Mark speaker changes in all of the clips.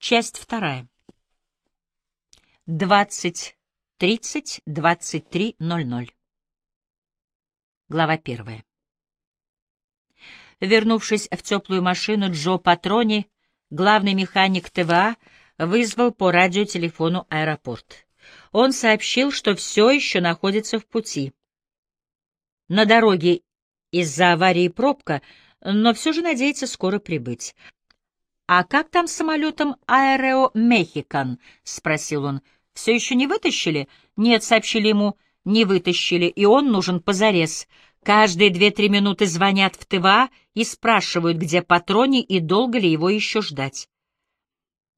Speaker 1: Часть вторая. 20.30-23.00. Глава первая. Вернувшись в теплую машину, Джо Патрони, главный механик ТВА, вызвал по радиотелефону аэропорт. Он сообщил, что все еще находится в пути. На дороге из-за аварии пробка, но все же надеется скоро прибыть. «А как там с самолетом Аэрео Мехикан?» — спросил он. «Все еще не вытащили?» «Нет», — сообщили ему, — «не вытащили, и он нужен позарез. Каждые две-три минуты звонят в ТВА и спрашивают, где патроне и долго ли его еще ждать».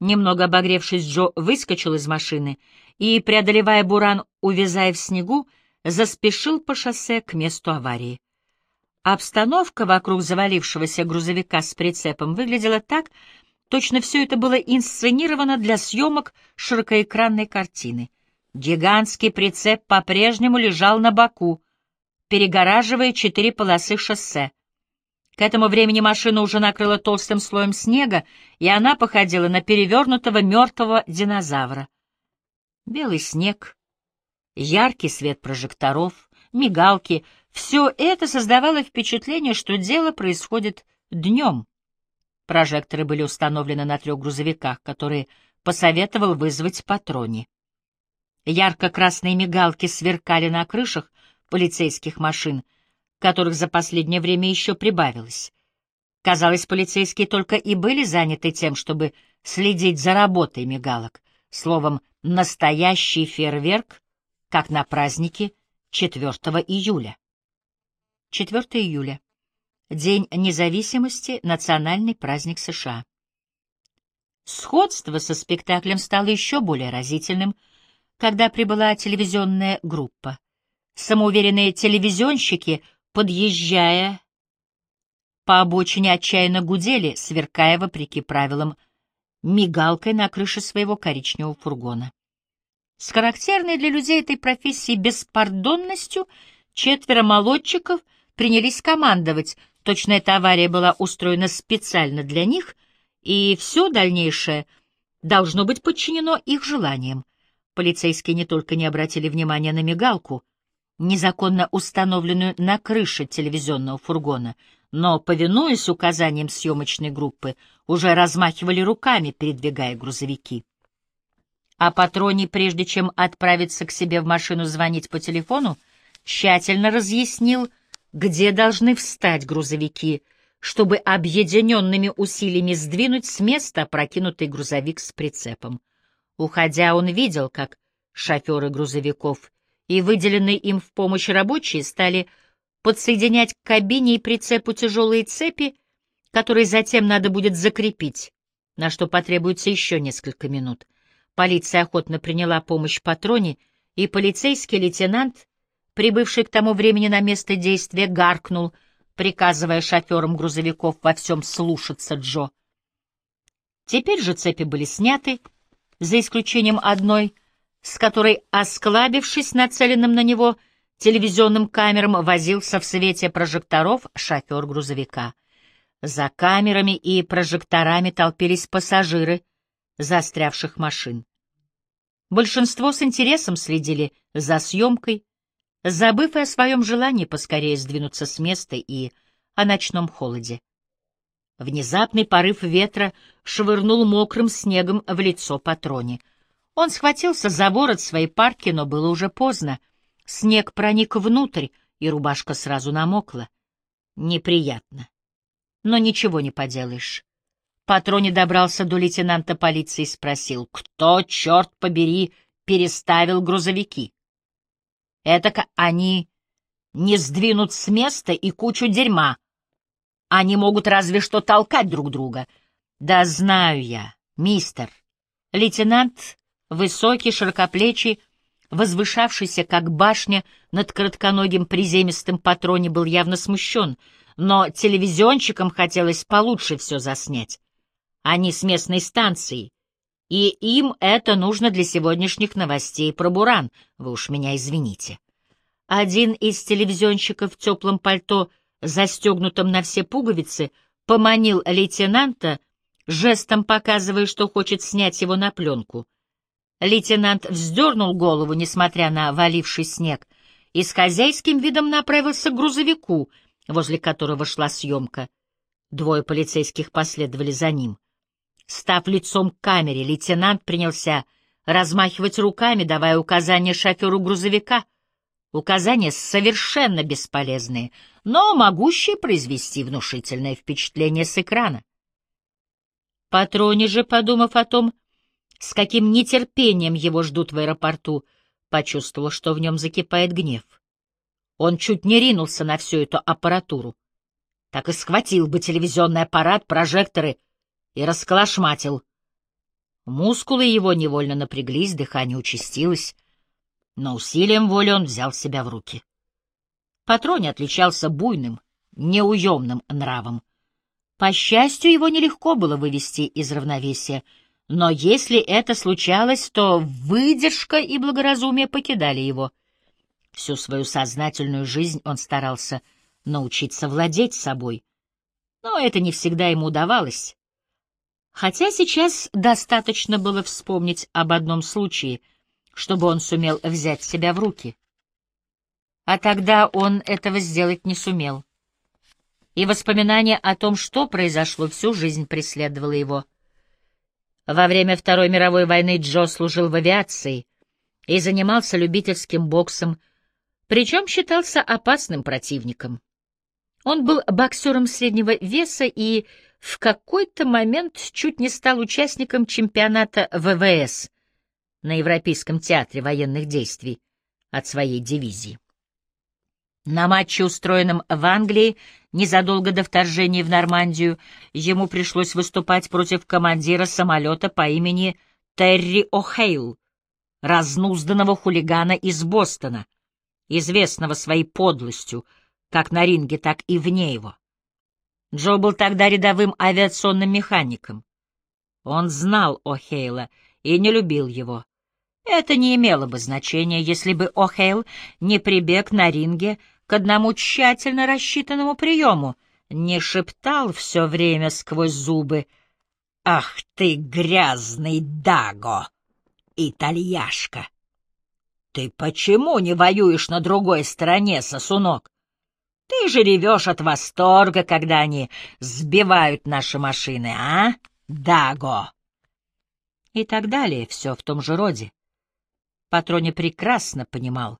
Speaker 1: Немного обогревшись, Джо выскочил из машины и, преодолевая буран, увязая в снегу, заспешил по шоссе к месту аварии. Обстановка вокруг завалившегося грузовика с прицепом выглядела так, Точно все это было инсценировано для съемок широкоэкранной картины. Гигантский прицеп по-прежнему лежал на боку, перегораживая четыре полосы шоссе. К этому времени машина уже накрыла толстым слоем снега, и она походила на перевернутого мертвого динозавра. Белый снег, яркий свет прожекторов, мигалки — все это создавало впечатление, что дело происходит днем. Прожекторы были установлены на трех грузовиках, которые посоветовал вызвать патрони. Ярко-красные мигалки сверкали на крышах полицейских машин, которых за последнее время еще прибавилось. Казалось, полицейские только и были заняты тем, чтобы следить за работой мигалок. Словом, настоящий фейерверк, как на празднике 4 июля. 4 июля. День независимости — национальный праздник США. Сходство со спектаклем стало еще более разительным, когда прибыла телевизионная группа. Самоуверенные телевизионщики, подъезжая по обочине, отчаянно гудели, сверкая, вопреки правилам, мигалкой на крыше своего коричневого фургона. С характерной для людей этой профессии беспардонностью четверо молодчиков принялись командовать — Точно эта авария была устроена специально для них, и все дальнейшее должно быть подчинено их желаниям. Полицейские не только не обратили внимания на мигалку, незаконно установленную на крыше телевизионного фургона, но, повинуясь указаниям съемочной группы, уже размахивали руками, передвигая грузовики. А патроне, прежде чем отправиться к себе в машину звонить по телефону, тщательно разъяснил, где должны встать грузовики, чтобы объединенными усилиями сдвинуть с места прокинутый грузовик с прицепом. Уходя, он видел, как шоферы грузовиков и выделенные им в помощь рабочие стали подсоединять к кабине и прицепу тяжелые цепи, которые затем надо будет закрепить, на что потребуется еще несколько минут. Полиция охотно приняла помощь патроне, и полицейский лейтенант прибывший к тому времени на место действия, гаркнул, приказывая шоферам грузовиков во всем слушаться Джо. Теперь же цепи были сняты, за исключением одной, с которой, осклабившись нацеленным на него телевизионным камерам, возился в свете прожекторов шофер грузовика. За камерами и прожекторами толпились пассажиры застрявших машин. Большинство с интересом следили за съемкой, забыв и о своем желании поскорее сдвинуться с места и о ночном холоде. Внезапный порыв ветра швырнул мокрым снегом в лицо патроне. Он схватился за ворот своей парки, но было уже поздно. Снег проник внутрь, и рубашка сразу намокла. Неприятно. Но ничего не поделаешь. Патроне добрался до лейтенанта полиции и спросил, кто, черт побери, переставил грузовики. Этак они не сдвинут с места и кучу дерьма. Они могут разве что толкать друг друга. Да знаю я, мистер. Лейтенант, высокий, широкоплечий, возвышавшийся, как башня, над коротконогим приземистым патроне был явно смущен, но телевизионщикам хотелось получше все заснять. Они с местной станции, и им это нужно для сегодняшних новостей про Буран, вы уж меня извините. Один из телевизионщиков в теплом пальто, застегнутом на все пуговицы, поманил лейтенанта жестом показывая, что хочет снять его на пленку. Лейтенант вздернул голову, несмотря на валивший снег, и с хозяйским видом направился к грузовику, возле которого шла съемка. Двое полицейских последовали за ним. Став лицом к камере, лейтенант принялся размахивать руками, давая указания шоферу грузовика. Указания совершенно бесполезные, но могущие произвести внушительное впечатление с экрана. Патрони же, подумав о том, с каким нетерпением его ждут в аэропорту, почувствовал, что в нем закипает гнев. Он чуть не ринулся на всю эту аппаратуру. Так и схватил бы телевизионный аппарат, прожекторы и расколошматил. Мускулы его невольно напряглись, дыхание участилось, но усилием воли он взял себя в руки. Патроне отличался буйным, неуемным нравом. По счастью, его нелегко было вывести из равновесия, но если это случалось, то выдержка и благоразумие покидали его. Всю свою сознательную жизнь он старался научиться владеть собой, но это не всегда ему удавалось. Хотя сейчас достаточно было вспомнить об одном случае, чтобы он сумел взять себя в руки. А тогда он этого сделать не сумел. И воспоминание о том, что произошло, всю жизнь преследовало его. Во время Второй мировой войны Джо служил в авиации и занимался любительским боксом, причем считался опасным противником. Он был боксером среднего веса и в какой-то момент чуть не стал участником чемпионата ВВС на Европейском театре военных действий от своей дивизии. На матче, устроенном в Англии, незадолго до вторжения в Нормандию, ему пришлось выступать против командира самолета по имени Терри О'Хейл, разнузданного хулигана из Бостона, известного своей подлостью, как на ринге, так и вне его. Джо был тогда рядовым авиационным механиком. Он знал О'Хейла и не любил его. Это не имело бы значения, если бы О'Хейл не прибег на ринге к одному тщательно рассчитанному приему, не шептал все время сквозь зубы «Ах ты, грязный Даго, итальяшка! Ты почему не воюешь на другой стороне, сосунок? Ты же ревешь от восторга, когда они сбивают наши машины, а, Даго?» И так далее, все в том же роде. Патроне прекрасно понимал,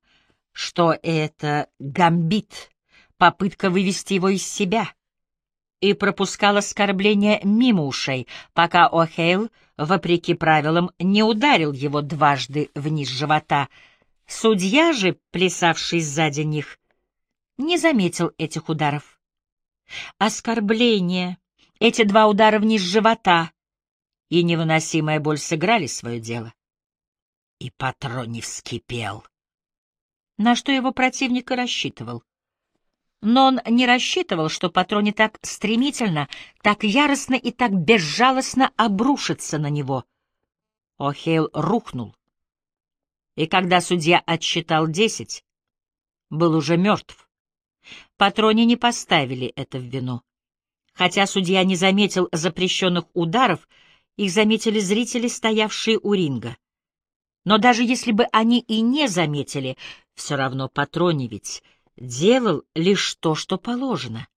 Speaker 1: что это гамбит, попытка вывести его из себя, и пропускал оскорбление мимо ушей, пока О'Хейл, вопреки правилам, не ударил его дважды вниз живота. Судья же, плясавший сзади них, не заметил этих ударов. Оскорбление, эти два удара вниз живота и невыносимая боль сыграли свое дело. И патрон не вскипел. На что его противник и рассчитывал. Но он не рассчитывал, что патроне так стремительно, так яростно и так безжалостно обрушится на него. О'Хейл рухнул. И когда судья отсчитал десять, был уже мертв. Патроне не поставили это в вину. Хотя судья не заметил запрещенных ударов, их заметили зрители, стоявшие у ринга. Но даже если бы они и не заметили, все равно Патроне ведь делал лишь то, что положено.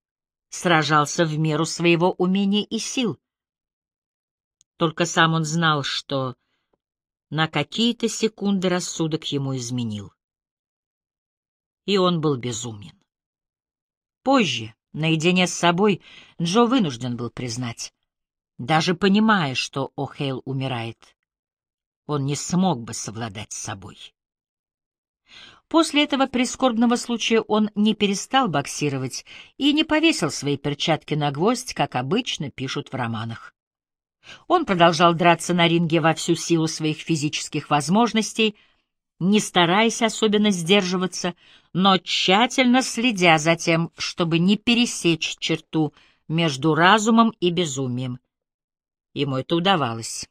Speaker 1: Сражался в меру своего умения и сил. Только сам он знал, что на какие-то секунды рассудок ему изменил. И он был безумен. Позже, наедине с собой, Джо вынужден был признать, даже понимая, что О'Хейл умирает, он не смог бы совладать с собой. После этого прискорбного случая он не перестал боксировать и не повесил свои перчатки на гвоздь, как обычно пишут в романах. Он продолжал драться на ринге во всю силу своих физических возможностей — не стараясь особенно сдерживаться, но тщательно следя за тем, чтобы не пересечь черту между разумом и безумием. Ему это удавалось.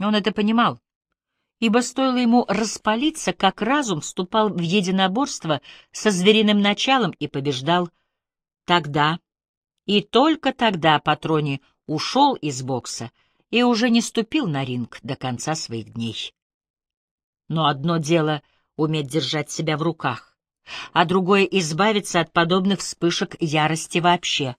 Speaker 1: Он это понимал, ибо стоило ему распалиться, как разум вступал в единоборство со звериным началом и побеждал. Тогда, и только тогда Патроне ушел из бокса и уже не ступил на ринг до конца своих дней. Но одно дело — уметь держать себя в руках, а другое — избавиться от подобных вспышек ярости вообще.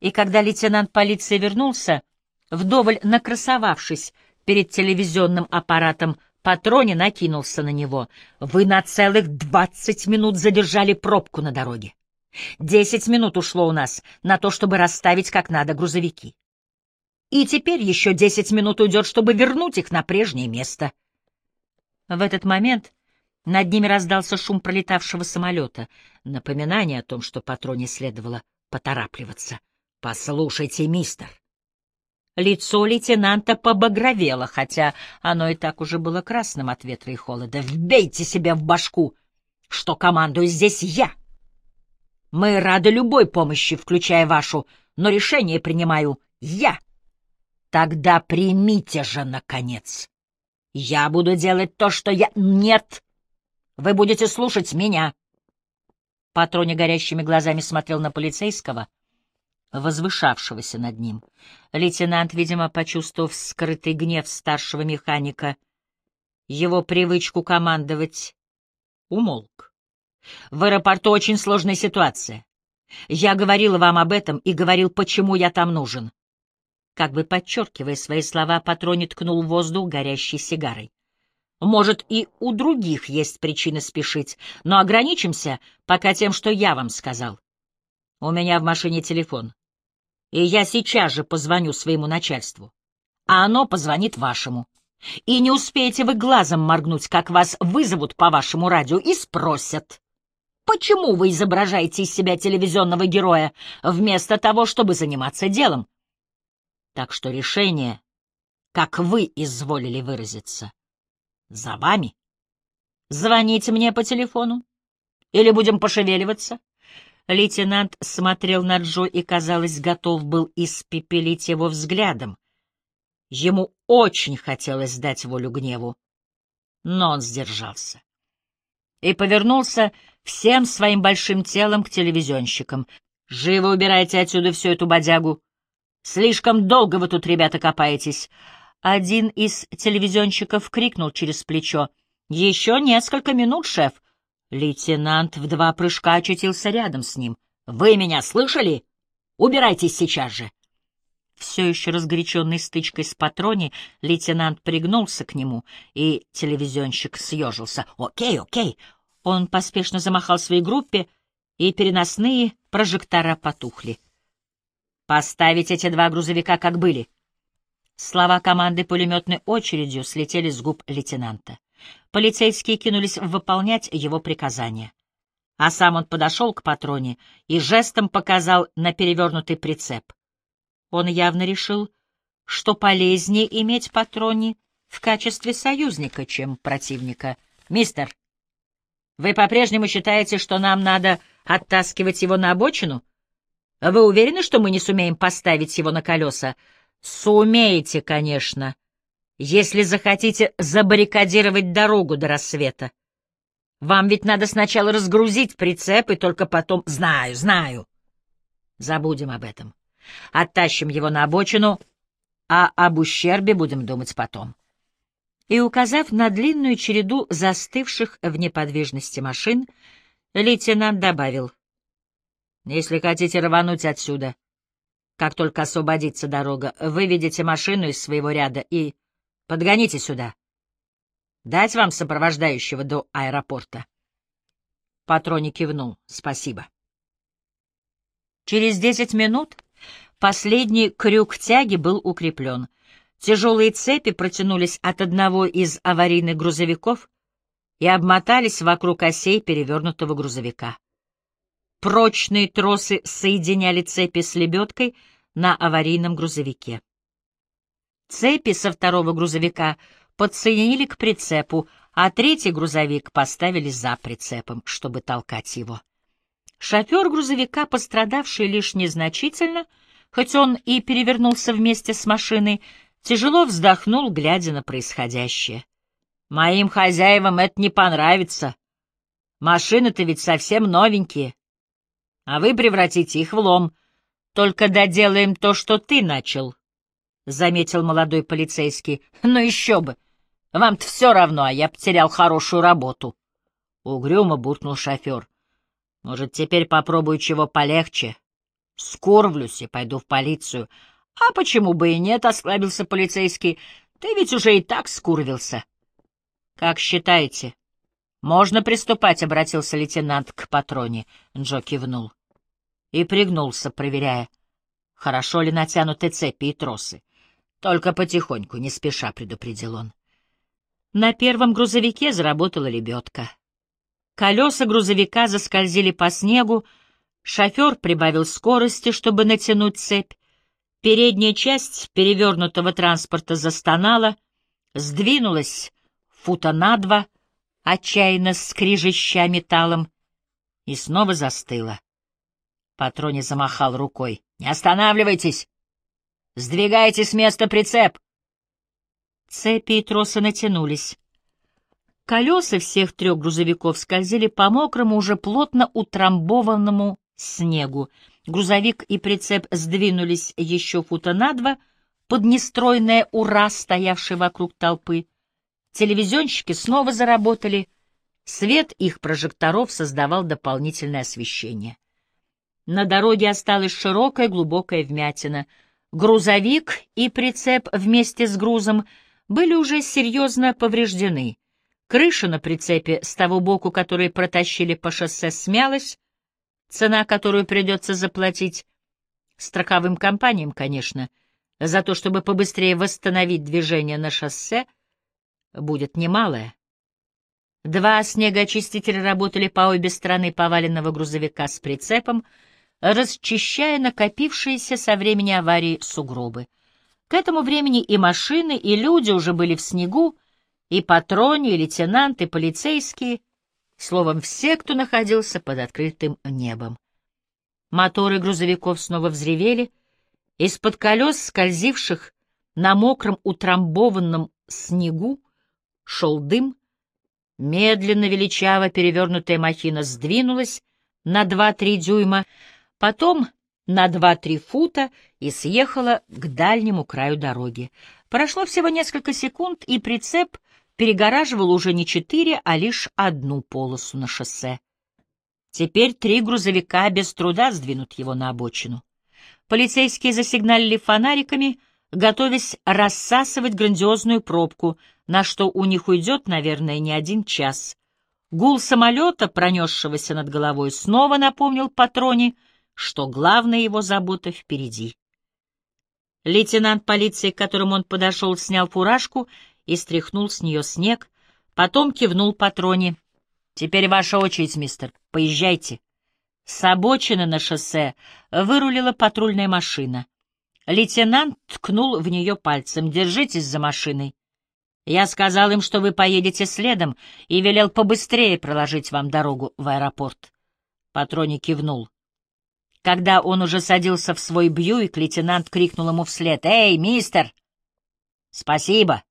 Speaker 1: И когда лейтенант полиции вернулся, вдоволь накрасовавшись перед телевизионным аппаратом, Патроне накинулся на него. «Вы на целых двадцать минут задержали пробку на дороге. Десять минут ушло у нас на то, чтобы расставить как надо грузовики. И теперь еще десять минут уйдет, чтобы вернуть их на прежнее место». В этот момент над ними раздался шум пролетавшего самолета, напоминание о том, что Патроне следовало поторапливаться. «Послушайте, мистер, Лицо лейтенанта побагровело, хотя оно и так уже было красным от ветра и холода. «Вбейте себе в башку, что командую здесь я! Мы рады любой помощи, включая вашу, но решение принимаю я! Тогда примите же, наконец! Я буду делать то, что я... Нет! Вы будете слушать меня!» Патроне горящими глазами смотрел на полицейского — возвышавшегося над ним. Лейтенант, видимо, почувствовав скрытый гнев старшего механика, его привычку командовать, умолк. В аэропорту очень сложная ситуация. Я говорил вам об этом и говорил, почему я там нужен. Как бы подчеркивая свои слова, Патроне ткнул в воздух горящей сигарой. Может, и у других есть причины спешить, но ограничимся пока тем, что я вам сказал. У меня в машине телефон и я сейчас же позвоню своему начальству, а оно позвонит вашему. И не успеете вы глазом моргнуть, как вас вызовут по вашему радио и спросят, почему вы изображаете из себя телевизионного героя, вместо того, чтобы заниматься делом. Так что решение, как вы изволили выразиться, за вами. Звоните мне по телефону, или будем пошевеливаться. Лейтенант смотрел на Джо и, казалось, готов был испепелить его взглядом. Ему очень хотелось дать волю гневу, но он сдержался. И повернулся всем своим большим телом к телевизионщикам. «Живо убирайте отсюда всю эту бодягу! Слишком долго вы тут, ребята, копаетесь!» Один из телевизионщиков крикнул через плечо. «Еще несколько минут, шеф!» Лейтенант в два прыжка очутился рядом с ним. «Вы меня слышали? Убирайтесь сейчас же!» Все еще разгоряченный стычкой с патрони, лейтенант пригнулся к нему, и телевизионщик съежился. «Окей, окей!» Он поспешно замахал своей группе, и переносные прожектора потухли. «Поставить эти два грузовика, как были!» Слова команды пулеметной очередью слетели с губ лейтенанта. Полицейские кинулись выполнять его приказания. А сам он подошел к патроне и жестом показал на перевернутый прицеп. Он явно решил, что полезнее иметь патроне в качестве союзника, чем противника. «Мистер, вы по-прежнему считаете, что нам надо оттаскивать его на обочину? Вы уверены, что мы не сумеем поставить его на колеса?» «Сумеете, конечно», если захотите забаррикадировать дорогу до рассвета. Вам ведь надо сначала разгрузить прицеп и только потом... Знаю, знаю. Забудем об этом. Оттащим его на обочину, а об ущербе будем думать потом. И, указав на длинную череду застывших в неподвижности машин, лейтенант добавил. «Если хотите рвануть отсюда, как только освободится дорога, выведите машину из своего ряда и Подгоните сюда. Дать вам сопровождающего до аэропорта. Патрони кивнул. Спасибо. Через десять минут последний крюк тяги был укреплен. Тяжелые цепи протянулись от одного из аварийных грузовиков и обмотались вокруг осей перевернутого грузовика. Прочные тросы соединяли цепи с лебедкой на аварийном грузовике. Цепи со второго грузовика подсоединили к прицепу, а третий грузовик поставили за прицепом, чтобы толкать его. Шофер грузовика, пострадавший лишь незначительно, хоть он и перевернулся вместе с машиной, тяжело вздохнул, глядя на происходящее. «Моим хозяевам это не понравится. Машины-то ведь совсем новенькие, а вы превратите их в лом. Только доделаем то, что ты начал, — заметил молодой полицейский. — Ну еще бы! Вам-то все равно, а я потерял хорошую работу. Угрюмо буркнул шофер. — Может, теперь попробую чего полегче? Скорвлюсь и пойду в полицию. — А почему бы и нет? — осклабился полицейский. — Ты ведь уже и так скурвился. — Как считаете? — Можно приступать, — обратился лейтенант к патроне. Джо кивнул и пригнулся, проверяя, хорошо ли натянуты цепи и тросы. Только потихоньку, не спеша, предупредил он. На первом грузовике заработала лебедка. Колеса грузовика заскользили по снегу, шофер прибавил скорости, чтобы натянуть цепь. Передняя часть перевернутого транспорта застонала, сдвинулась фута на два, отчаянно скрижища металлом, и снова застыла. Патроне замахал рукой. «Не останавливайтесь! Сдвигайте с места прицеп!» Цепи и тросы натянулись. Колеса всех трех грузовиков скользили по мокрому, уже плотно утрамбованному снегу. Грузовик и прицеп сдвинулись еще фута на два под нестройное «Ура!», стоявшее вокруг толпы. Телевизионщики снова заработали. Свет их прожекторов создавал дополнительное освещение. На дороге осталась широкая глубокая вмятина. Грузовик и прицеп вместе с грузом были уже серьезно повреждены. Крыша на прицепе с того боку, который протащили по шоссе, смялась. Цена, которую придется заплатить страховым компаниям, конечно, за то, чтобы побыстрее восстановить движение на шоссе, будет немалая. Два снегоочистителя работали по обе стороны поваленного грузовика с прицепом — расчищая накопившиеся со времени аварии сугробы. К этому времени и машины, и люди уже были в снегу, и патроны, и лейтенанты, и полицейские, словом, все, кто находился под открытым небом. Моторы грузовиков снова взревели, из-под колес, скользивших на мокром утрамбованном снегу, шел дым, медленно величаво перевернутая махина сдвинулась на два-три дюйма, потом на два-три фута и съехала к дальнему краю дороги. Прошло всего несколько секунд, и прицеп перегораживал уже не четыре, а лишь одну полосу на шоссе. Теперь три грузовика без труда сдвинут его на обочину. Полицейские засигналили фонариками, готовясь рассасывать грандиозную пробку, на что у них уйдет, наверное, не один час. Гул самолета, пронесшегося над головой, снова напомнил патроне — что главная его забота впереди. Лейтенант полиции, к которому он подошел, снял фуражку и стряхнул с нее снег, потом кивнул патроне. «Теперь ваша очередь, мистер. Поезжайте». С обочины на шоссе вырулила патрульная машина. Лейтенант ткнул в нее пальцем. «Держитесь за машиной». Я сказал им, что вы поедете следом, и велел побыстрее проложить вам дорогу в аэропорт. Патроне кивнул. Когда он уже садился в свой Бьюик, лейтенант крикнул ему вслед. «Эй, мистер!» «Спасибо!»